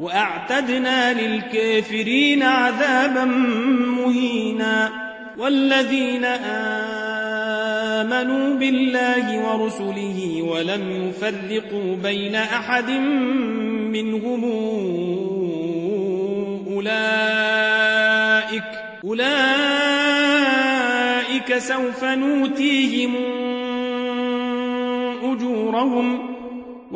وأعتدنا للكافرين عذابا مهينا والذين آمنوا بالله ورسله ولم يفرقوا بين أحد منهم أولئك أولئك سوف نوتيهم أجورهم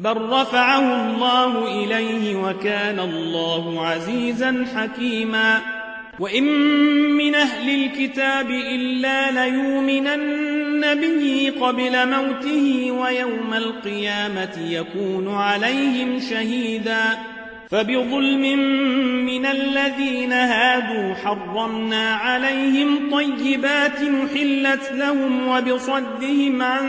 بل رفعه الله إليه وكان الله عزيزا حكيما. وإن من أهل الكتاب إلا ليؤمنن به قبل موته ويوم القيامة يكون عليهم شهيداً. فبظلم من الذين هادوا حرمنا عليهم طيبات حلت لهم وبصدهم عن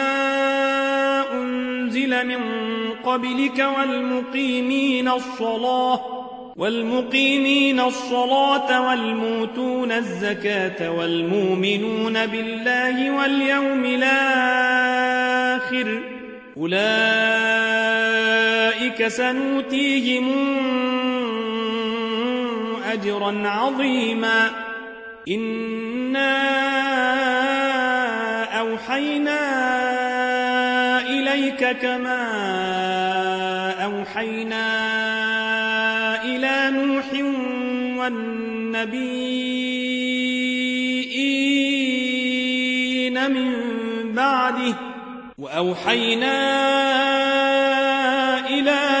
أنزل من قبلك والمقيمين الصلاة والمقيمين الصلاة والموتون الزكاة والمؤمنون بالله واليوم الآخر. أولئك سنوتيهم أجرا عظيما. إنا أوحينا كما أوحينا إلى نوح والنبيين من بعده وأوحينا إلى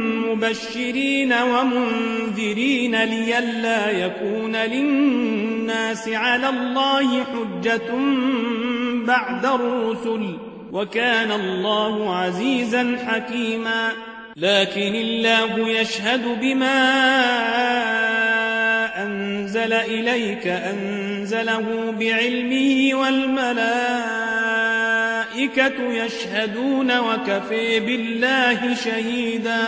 مبشرين ومنذرين لئلا يكون للناس على الله حجة بعد الرسل وكان الله عزيزا حكيما. لكن الله يشهد بما أنزل إليك أنزله بعلمه والملائكة يشهدون وكفي بالله شهيدا.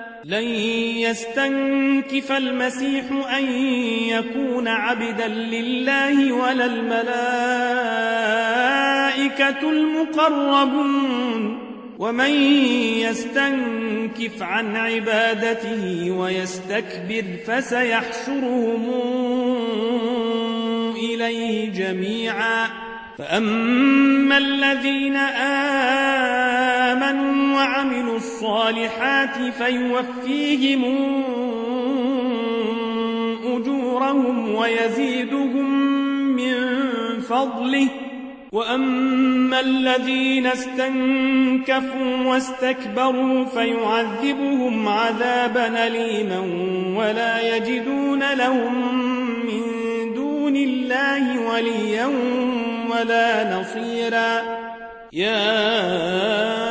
لن يستنكف المسيح أن يكون عبدا لله ولا الملائكة المقربون. ومن يستنكف عن عبادته ويستكبر فسيحشرهم إليه جميعا. فأما الذين آمنوا وعملوا الصالحات فيوفيهم أجورهم ويزيدهم من فضله. وأما الذين استنكفوا واستكبروا فيعذبهم عذابا أليما ولا يجدون لهم من دون الله وليا ولا نصيرا. يا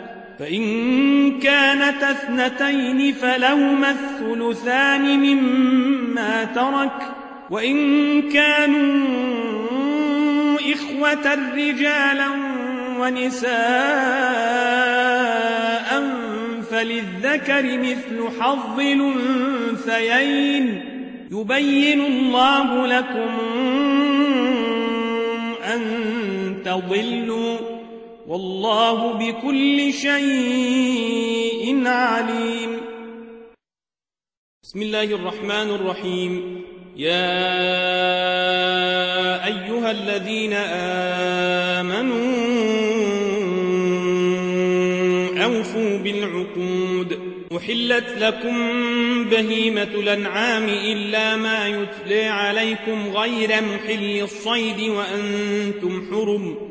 فإن كانت اثنتين فلهما الثلثان مما ترك وإن كانوا إخوة رجالا ونساء فللذكر مثل حظ الأنثيين. يبين الله لكم أن تضلوا والله بكل شيء عليم. بسم الله الرحمن الرحيم. يا أيها الذين آمنوا أوفوا بالعقود. أحلت لكم بهيمة الأنعام إلا ما يتلى عليكم غير محل الصيد وأنتم حرم.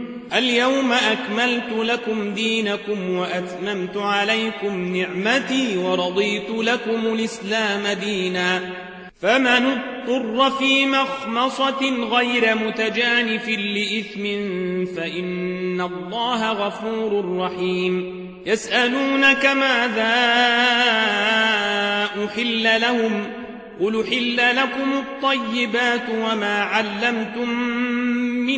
اليوم أكملت لكم دينكم وأتممت عليكم نعمتي ورضيت لكم الإسلام دينا. فمن اضطر في مخمصة غير متجانف لإثم فإن الله غفور رحيم. يسألونك ماذا أحل لهم؟ قل حل لكم الطيبات وما علمتم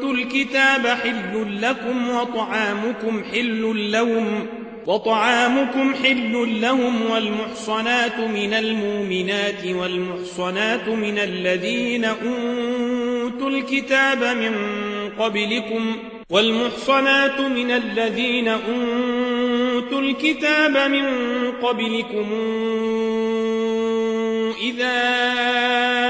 أوتوا الكتاب حل لكم وطعامكم حل لهم وطعامكم حل لهم والمحصنات من المؤمنات والمحصنات من الذين أوتوا الكتاب من قبلكم والمحصنات من الذين أوتوا الكتاب من قبلكم إذا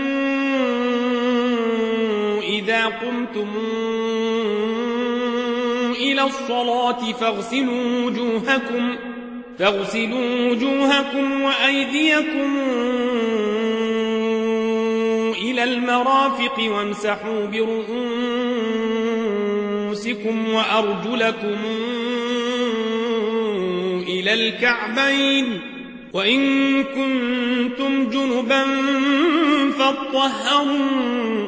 إذا قمتم إلى الصلاة فاغسلوا وجوهكم فاغسلوا وجوهكم وأيديكم إلى المرافق وامسحوا برؤوسكم وأرجلكم إلى الكعبين. وإن كنتم جنبا فاطهروا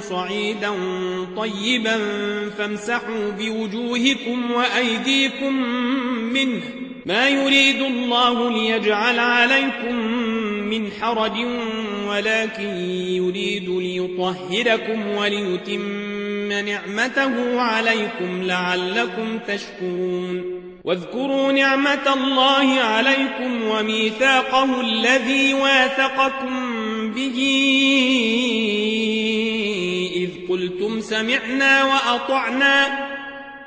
صعيدا طيبا فامسحوا بوجوهكم وأيديكم منه ما يريد الله ليجعل عليكم من حرج ولكن يريد ليطهركم وليتم نعمته عليكم لعلكم تشكرون واذكروا نعمة الله عليكم وميثاقه الذي واثقكم به قلتم سمعنا وأطعنا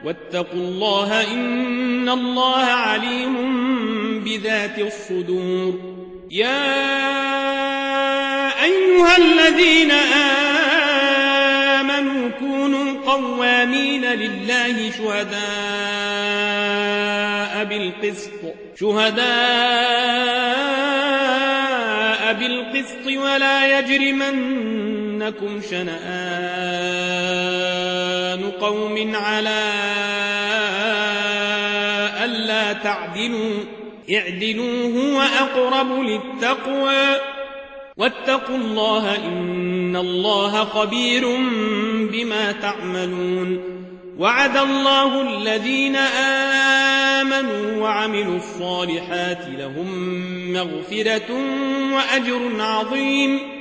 واتقوا الله إن الله عليم بذات الصدور. يا أيها الذين آمنوا كونوا قوامين لله شهداء بالقسط شهداء بالقسط ولا يجرمنكم شنآن قوم على ألا تعدلوا اعدلوا هو أقرب للتقوى. واتقوا الله إن الله خبير بما تعملون. وعد الله الذين آمنوا وعملوا الصالحات لهم مغفرة وأجر عظيم.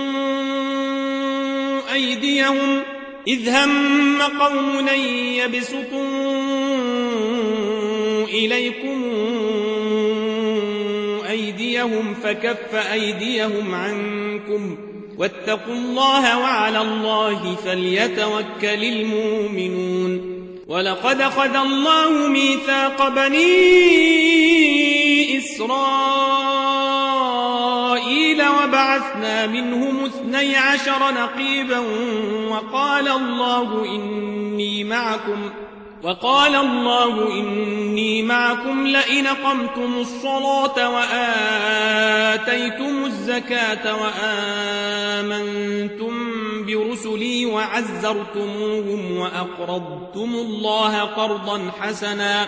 أيديهم إذ هم قوم يبسطوا إليكم أيديهم فكف أيديهم عنكم واتقوا الله وعلى الله فليتوكل المؤمنون ولقد أخذ الله ميثاق بني إسرائيل وبعثنا منهم اثني عشر نقيبا وقال الله إني معكم وقال الله إني معكم لئن قمتم الصلاة وآتيتم الزكاة وآمنتم برسلي وعزرتموهم وأقرضتم الله قرضا حسنا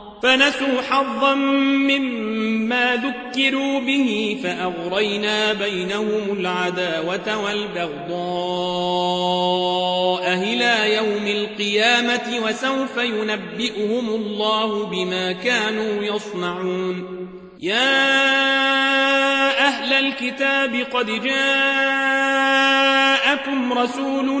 فنسوا حظا مما ذكروا به فأغرينا بينهم العداوة والبغضاء إلى يوم القيامة وسوف ينبئهم الله بما كانوا يصنعون. يا أهل الكتاب قد جاءكم رسولنا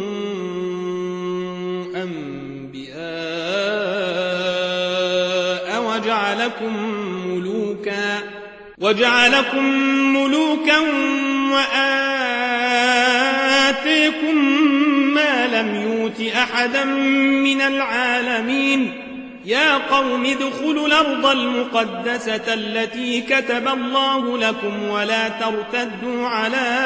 وجعلكم ملوكا وجعلكم ملوكا وآتيكم ما لم يوت أحدا من العالمين. يا قوم ادخلوا الأرض المقدسة التي كتب الله لكم ولا ترتدوا على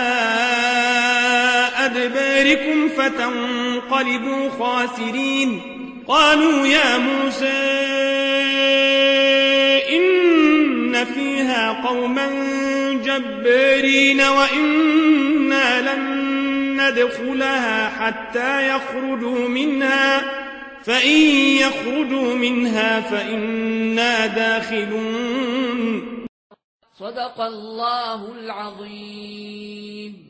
أدباركم فتنقلبوا خاسرين. قالوا يا موسى فيها قوما جبارين وإنا لن ندخلها حتى يخرجوا منها فإن يخرجوا منها فإنا داخلون. صدق الله العظيم.